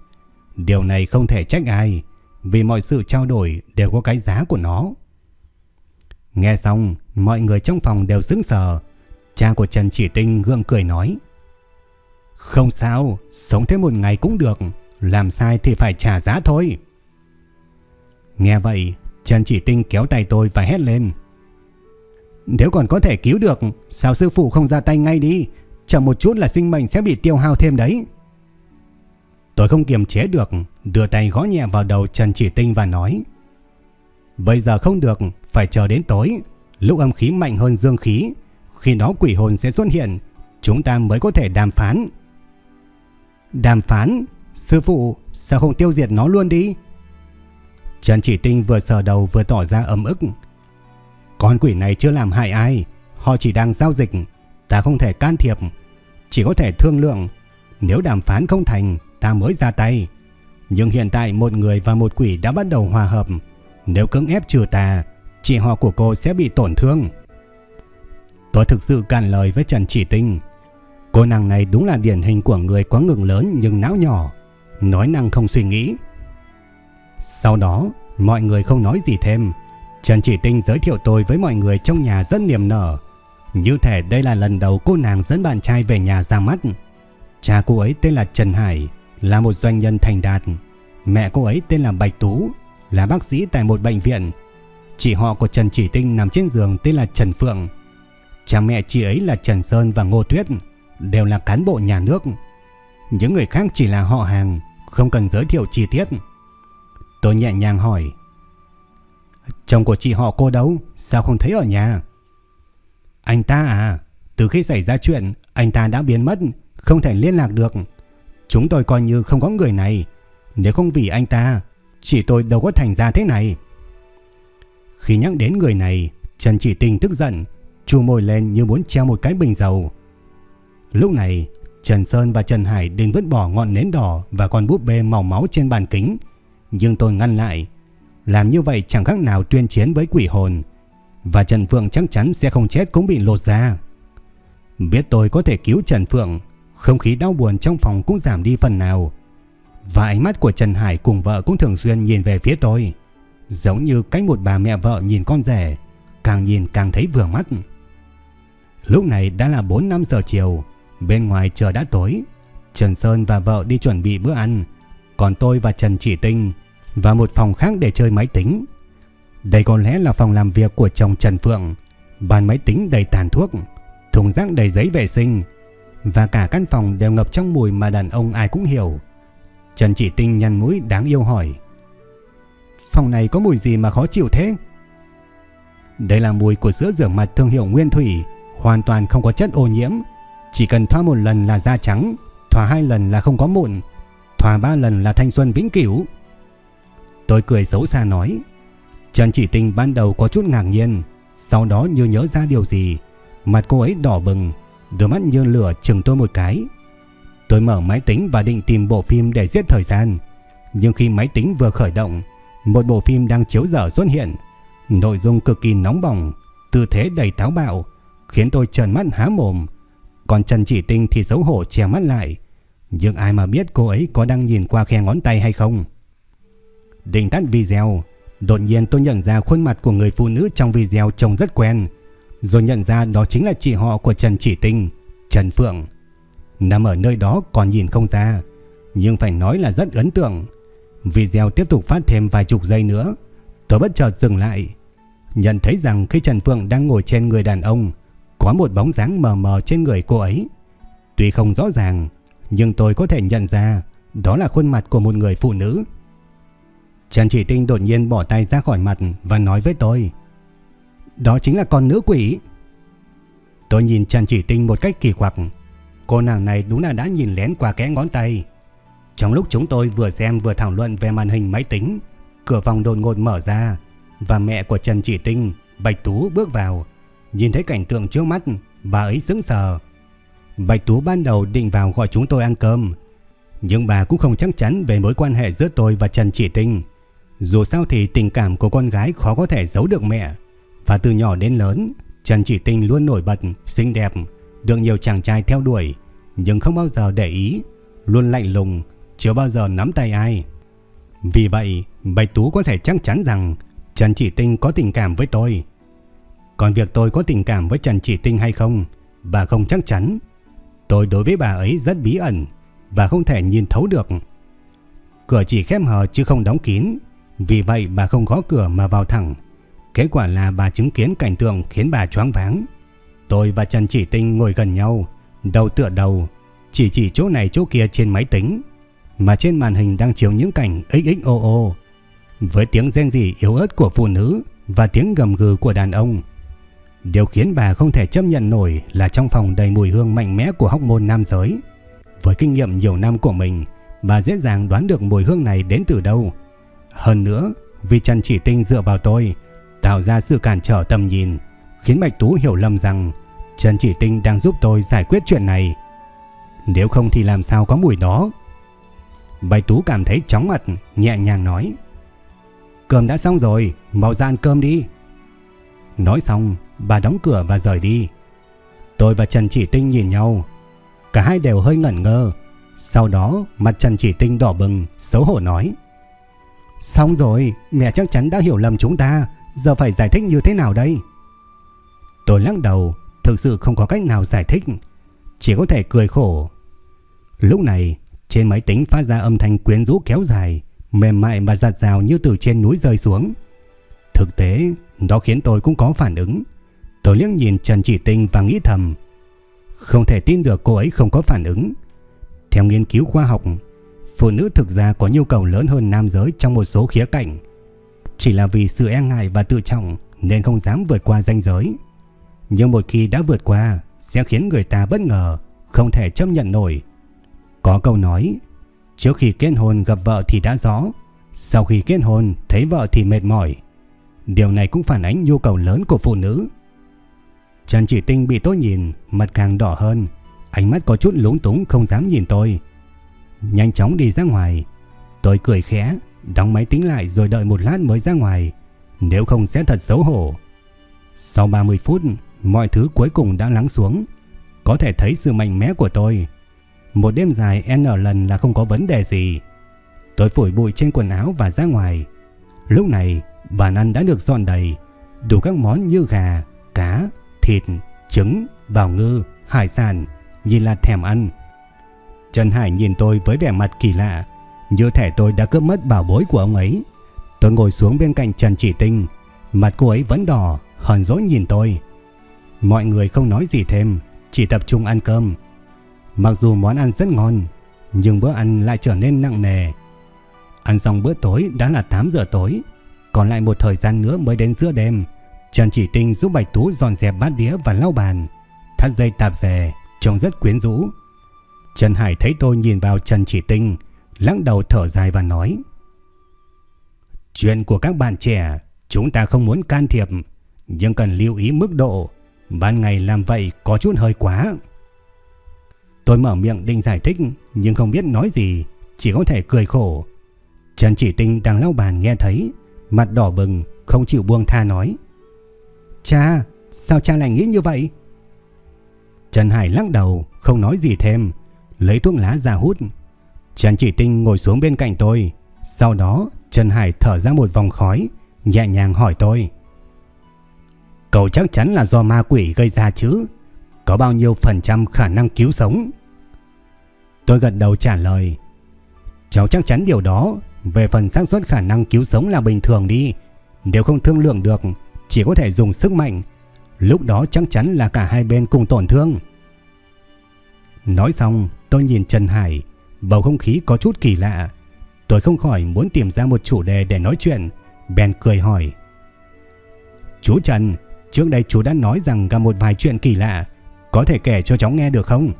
Điều này không thể trách ai, vì mọi sự trao đổi đều có cái giá của nó. Nghe xong, mọi người trong phòng đều sững sờ. Cha của Trần Chỉ Tinh gượng cười nói. Không sao, sống thêm một ngày cũng được, làm sai thì phải trả giá thôi. Nghe vậy, Trần Chỉ Tinh kéo tay tôi và hét lên. Nếu còn có thể cứu được, sao sư phụ không ra tay ngay đi? Chậm một chút là sinh mệnh sẽ bị tiêu hao thêm đấy. Tôi không kiềm chế được, đưa tay gõ nhẹ vào đầu Trần Chỉ Tinh và nói. Bây giờ không được, phải chờ đến tối, lúc âm khí mạnh hơn dương khí, khi đó quỷ hồn sẽ xuất hiện, chúng ta mới có thể đàm phán. Đàm phán? Sư phụ, sao không tiêu diệt nó luôn đi? Trần Chỉ Tinh vừa sờ đầu vừa tỏ ra ấm ức. Con quỷ này chưa làm hại ai, họ chỉ đang giao dịch, ta không thể can thiệp, chỉ có thể thương lượng. Nếu đàm phán không thành, ta mới ra tay. Nhưng hiện tại một người và một quỷ đã bắt đầu hòa hợp. Nếu cưỡng ép trừ ta, chị họ của cô sẽ bị tổn thương. Tôi thực sự cạn lời với Trần Chỉ Tinh. Cô nàng này đúng là điển hình của người có ngừng lớn nhưng não nhỏ, nói năng không suy nghĩ. Sau đó, mọi người không nói gì thêm. Trần Chỉ Tinh giới thiệu tôi với mọi người trong nhà rất niềm nở. Như thể đây là lần đầu cô nàng dẫn bạn trai về nhà ra mắt. Cha cô ấy tên là Trần Hải, là một doanh nhân thành đạt. Mẹ cô ấy tên là Bạch Tú, là bác sĩ tại một bệnh viện. Chị họ của Trần Chỉ Tinh nằm trên giường tên là Trần Phượng. Cha mẹ chị ấy là Trần Sơn và Ngô Tuyết, đều là cán bộ nhà nước. Những người khác chỉ là họ hàng, không cần giới thiệu chi tiết. Tôi nhẹ nhàng hỏi. Chồng của chị họ cô đâu? Sao không thấy ở nhà? Anh ta à? Từ khi xảy ra chuyện, anh ta đã biến mất, không thể liên lạc được. Chúng tôi coi như không có người này. Nếu không vì anh ta, chị tôi đâu có thành ra thế này. Khi nhắc đến người này, Trần Chỉ Tình tức giận, chu môi lên như muốn treo một cái bình dầu. Lúc này, Trần Sơn và Trần Hải định vứt bỏ ngọn nến đỏ và con búp bê màu máu trên bàn kính, nhưng tôi ngăn lại. Làm như vậy chẳng khác nào tuyên chiến với quỷ hồn, và Trần Phượng chắc chắn sẽ không chết cũng bị lột ra. Biết tôi có thể cứu Trần Phượng, không khí đau buồn trong phòng cũng giảm đi phần nào. Và ánh mắt của Trần Hải cùng vợ cũng thường xuyên nhìn về phía tôi, giống như cách một bà mẹ vợ nhìn con rể, càng nhìn càng thấy vừa mắt. Lúc này đã là 4-5 giờ chiều, bên ngoài trời đã tối. Trần Sơn và vợ đi chuẩn bị bữa ăn, còn tôi và Trần Chỉ Tinh và một phòng khác để chơi máy tính. Đây có lẽ là phòng làm việc của chồng Trần Phượng, bàn máy tính đầy tàn thuốc, thùng rác đầy giấy vệ sinh và cả căn phòng đều ngập trong mùi mà đàn ông ai cũng hiểu. Trần Chỉ Tinh nhăn mũi đáng yêu hỏi. Phòng này có mùi gì mà khó chịu thế? Đây là mùi của sữa rửa mặt thương hiệu Nguyên Thủy, hoàn toàn không có chất ô nhiễm. Chỉ cần thoa một lần là da trắng, thoa hai lần là không có mụn, thoa ba lần là thanh xuân vĩnh cửu. Tôi cười xấu xa nói. Trần Chỉ Tinh ban đầu có chút ngạc nhiên, sau đó như nhớ ra điều gì, mặt cô ấy đỏ bừng, đôi mắt như lửa chừng tôi một cái. Tôi mở máy tính và định tìm bộ phim để giết thời gian, nhưng khi máy tính vừa khởi động, một bộ phim đang chiếu dở xuất hiện, nội dung cực kỳ nóng bỏng, tư thế đầy táo bạo, khiến tôi trợn mắt há mồm. Còn Trần Chỉ Tinh thì xấu hổ che mắt lại, nhưng ai mà biết cô ấy có đang nhìn qua khe ngón tay hay không đình tắt video, đột nhiên tôi nhận ra khuôn mặt của người phụ nữ trong video trông rất quen, rồi nhận ra đó chính là chị họ của Trần Chỉ Tinh, Trần Phượng. Nằm ở nơi đó còn nhìn không ra, nhưng phải nói là rất ấn tượng. Video tiếp tục phát thêm vài chục giây nữa, tôi bất chợt dừng lại, nhận thấy rằng khi Trần Phượng đang ngồi trên người đàn ông, có một bóng dáng mờ mờ trên người cô ấy. Tuy không rõ ràng, nhưng tôi có thể nhận ra đó là khuôn mặt của một người phụ nữ. Trần Chỉ Tinh đột nhiên bỏ tay ra khỏi mặt và nói với tôi. Đó chính là con nữ quỷ. Tôi nhìn Trần Chỉ Tinh một cách kỳ quặc. Cô nàng này đúng là đã nhìn lén qua kẽ ngón tay. Trong lúc chúng tôi vừa xem vừa thảo luận về màn hình máy tính, cửa phòng đột ngột mở ra và mẹ của Trần Chỉ Tinh, Bạch Tú bước vào. Nhìn thấy cảnh tượng trước mắt, bà ấy sững sờ. Bạch Tú ban đầu định vào gọi chúng tôi ăn cơm, nhưng bà cũng không chắc chắn về mối quan hệ giữa tôi và Trần Chỉ Tinh. Dù sao thì tình cảm của con gái khó có thể giấu được mẹ. Và từ nhỏ đến lớn, Trần Chỉ Tinh luôn nổi bật, xinh đẹp, được nhiều chàng trai theo đuổi, nhưng không bao giờ để ý, luôn lạnh lùng, chưa bao giờ nắm tay ai. Vì vậy, Bạch Tú có thể chắc chắn rằng Trần Chỉ Tinh có tình cảm với tôi. Còn việc tôi có tình cảm với Trần Chỉ Tinh hay không, bà không chắc chắn. Tôi đối với bà ấy rất bí ẩn và không thể nhìn thấu được. Cửa chỉ khép hờ chứ không đóng kín, vì vậy bà không gõ cửa mà vào thẳng. Kết quả là bà chứng kiến cảnh tượng khiến bà choáng váng. Tôi và Trần Chỉ Tinh ngồi gần nhau, đầu tựa đầu, chỉ chỉ chỗ này chỗ kia trên máy tính, mà trên màn hình đang chiếu những cảnh XXOO với tiếng rên rỉ yếu ớt của phụ nữ và tiếng gầm gừ của đàn ông. Điều khiến bà không thể chấp nhận nổi là trong phòng đầy mùi hương mạnh mẽ của hóc môn nam giới. Với kinh nghiệm nhiều năm của mình, bà dễ dàng đoán được mùi hương này đến từ đâu. Hơn nữa, vì Trần Chỉ Tinh dựa vào tôi, tạo ra sự cản trở tầm nhìn, khiến Bạch Tú hiểu lầm rằng Trần Chỉ Tinh đang giúp tôi giải quyết chuyện này. Nếu không thì làm sao có mùi đó? Bạch Tú cảm thấy chóng mặt, nhẹ nhàng nói. Cơm đã xong rồi, mau ra ăn cơm đi. Nói xong, bà đóng cửa và rời đi. Tôi và Trần Chỉ Tinh nhìn nhau. Cả hai đều hơi ngẩn ngơ. Sau đó, mặt Trần Chỉ Tinh đỏ bừng, xấu hổ nói. Xong rồi, mẹ chắc chắn đã hiểu lầm chúng ta. Giờ phải giải thích như thế nào đây? Tôi lắc đầu, thực sự không có cách nào giải thích. Chỉ có thể cười khổ. Lúc này, trên máy tính phát ra âm thanh quyến rũ kéo dài mềm mại và giặt rào như từ trên núi rơi xuống. Thực tế, nó khiến tôi cũng có phản ứng. Tôi liếc nhìn Trần Chỉ Tinh và nghĩ thầm. Không thể tin được cô ấy không có phản ứng. Theo nghiên cứu khoa học, phụ nữ thực ra có nhu cầu lớn hơn nam giới trong một số khía cạnh. Chỉ là vì sự e ngại và tự trọng nên không dám vượt qua ranh giới. Nhưng một khi đã vượt qua sẽ khiến người ta bất ngờ, không thể chấp nhận nổi. Có câu nói, Trước khi kết hôn gặp vợ thì đã rõ, sau khi kết hôn thấy vợ thì mệt mỏi. Điều này cũng phản ánh nhu cầu lớn của phụ nữ. Trần Chỉ Tinh bị tôi nhìn, mặt càng đỏ hơn, ánh mắt có chút lúng túng không dám nhìn tôi. Nhanh chóng đi ra ngoài, tôi cười khẽ, đóng máy tính lại rồi đợi một lát mới ra ngoài, nếu không sẽ thật xấu hổ. Sau 30 phút, mọi thứ cuối cùng đã lắng xuống. có thể thấy sự mạnh mẽ của tôi. Một đêm dài N lần là không có vấn đề gì. Tôi phủi bụi trên quần áo và ra ngoài. Lúc này, bàn ăn đã được dọn đầy, đủ các món như gà, cá, thịt, trứng, bào ngư, hải sản, nhìn là thèm ăn. Trần Hải nhìn tôi với vẻ mặt kỳ lạ, như thể tôi đã cướp mất bảo bối của ông ấy. Tôi ngồi xuống bên cạnh Trần Chỉ Tinh, mặt cô ấy vẫn đỏ, hờn dỗi nhìn tôi. Mọi người không nói gì thêm, chỉ tập trung ăn cơm. Mặc dù món ăn rất ngon, nhưng bữa ăn lại trở nên nặng nề. Ăn xong bữa tối đã là 8 giờ tối, còn lại một thời gian nữa mới đến giữa đêm. Trần Chỉ Tinh giúp Bạch Tú dọn dẹp bát đĩa và lau bàn, thắt dây tạp dề, trông rất quyến rũ. Trần Hải thấy tôi nhìn vào Trần Chỉ Tinh, lắc đầu thở dài và nói: "Chuyện của các bạn trẻ, chúng ta không muốn can thiệp, nhưng cần lưu ý mức độ, ban ngày làm vậy có chút hơi quá." Tôi mở miệng định giải thích nhưng không biết nói gì, chỉ có thể cười khổ. Trần Chỉ Tinh đang lau bàn nghe thấy, mặt đỏ bừng, không chịu buông tha nói. Cha, sao cha lại nghĩ như vậy? Trần Hải lắc đầu, không nói gì thêm, lấy thuốc lá ra hút. Trần Chỉ Tinh ngồi xuống bên cạnh tôi, sau đó Trần Hải thở ra một vòng khói, nhẹ nhàng hỏi tôi. Cậu chắc chắn là do ma quỷ gây ra chứ? Có bao nhiêu phần trăm khả năng cứu sống? Tôi gật đầu trả lời. Cháu chắc chắn điều đó, về phần xác suất khả năng cứu sống là bình thường đi. Nếu không thương lượng được, chỉ có thể dùng sức mạnh. Lúc đó chắc chắn là cả hai bên cùng tổn thương. Nói xong, tôi nhìn Trần Hải, bầu không khí có chút kỳ lạ. Tôi không khỏi muốn tìm ra một chủ đề để nói chuyện, bèn cười hỏi. Chú Trần, trước đây chú đã nói rằng gặp một vài chuyện kỳ lạ, có thể kể cho cháu nghe được không?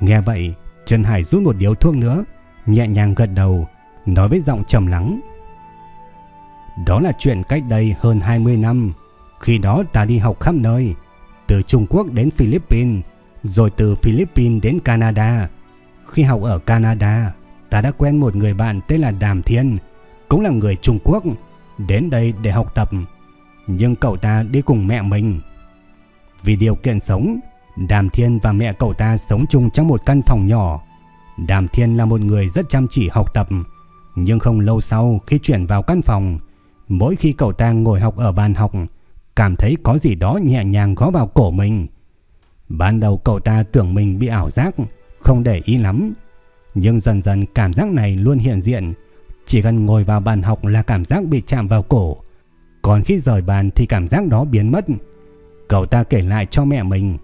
Nghe vậy, Trần Hải rút một điếu thuốc nữa, nhẹ nhàng gật đầu, nói với giọng trầm lắng. Đó là chuyện cách đây hơn 20 năm, khi đó ta đi học khắp nơi, từ Trung Quốc đến Philippines, rồi từ Philippines đến Canada. Khi học ở Canada, ta đã quen một người bạn tên là Đàm Thiên, cũng là người Trung Quốc, đến đây để học tập. Nhưng cậu ta đi cùng mẹ mình. Vì điều kiện sống, Đàm Thiên và mẹ cậu ta sống chung trong một căn phòng nhỏ. Đàm Thiên là một người rất chăm chỉ học tập, nhưng không lâu sau khi chuyển vào căn phòng, mỗi khi cậu ta ngồi học ở bàn học, cảm thấy có gì đó nhẹ nhàng gõ vào cổ mình. Ban đầu cậu ta tưởng mình bị ảo giác, không để ý lắm, nhưng dần dần cảm giác này luôn hiện diện, chỉ cần ngồi vào bàn học là cảm giác bị chạm vào cổ, còn khi rời bàn thì cảm giác đó biến mất. Cậu ta kể lại cho mẹ mình.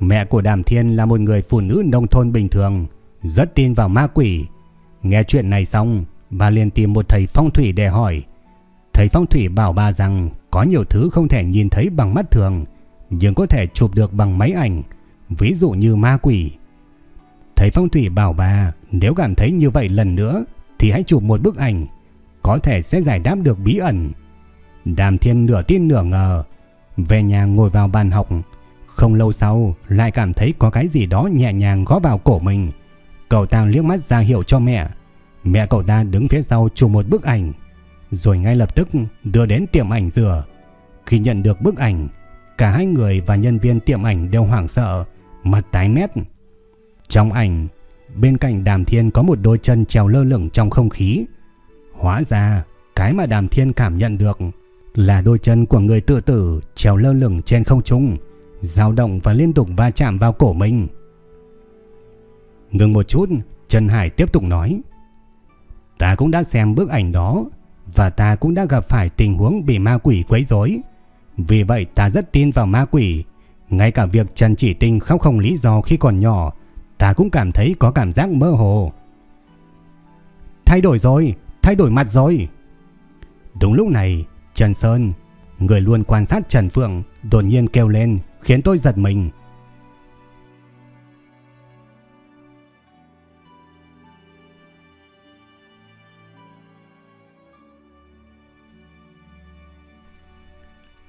Mẹ của Đàm Thiên là một người phụ nữ nông thôn bình thường, rất tin vào ma quỷ. Nghe chuyện này xong, bà liền tìm một thầy phong thủy để hỏi. Thầy phong thủy bảo bà rằng có nhiều thứ không thể nhìn thấy bằng mắt thường, nhưng có thể chụp được bằng máy ảnh, ví dụ như ma quỷ. Thầy phong thủy bảo bà nếu cảm thấy như vậy lần nữa thì hãy chụp một bức ảnh, có thể sẽ giải đáp được bí ẩn. Đàm Thiên nửa tin nửa ngờ, về nhà ngồi vào bàn học, không lâu sau lại cảm thấy có cái gì đó nhẹ nhàng gõ vào cổ mình. Cậu ta liếc mắt ra hiệu cho mẹ. Mẹ cậu ta đứng phía sau chụp một bức ảnh, rồi ngay lập tức đưa đến tiệm ảnh rửa. Khi nhận được bức ảnh, cả hai người và nhân viên tiệm ảnh đều hoảng sợ, mặt tái mét. Trong ảnh, bên cạnh Đàm Thiên có một đôi chân treo lơ lửng trong không khí. Hóa ra, cái mà Đàm Thiên cảm nhận được là đôi chân của người tự tử treo lơ lửng trên không trung, dao động và liên tục va chạm vào cổ mình. Ngừng một chút, Trần Hải tiếp tục nói. Ta cũng đã xem bức ảnh đó và ta cũng đã gặp phải tình huống bị ma quỷ quấy rối. Vì vậy ta rất tin vào ma quỷ. Ngay cả việc Trần Chỉ Tinh khóc không lý do khi còn nhỏ, ta cũng cảm thấy có cảm giác mơ hồ. Thay đổi rồi, thay đổi mặt rồi. Đúng lúc này, Trần Sơn, người luôn quan sát Trần Phượng, đột nhiên kêu lên, khiến tôi giật mình.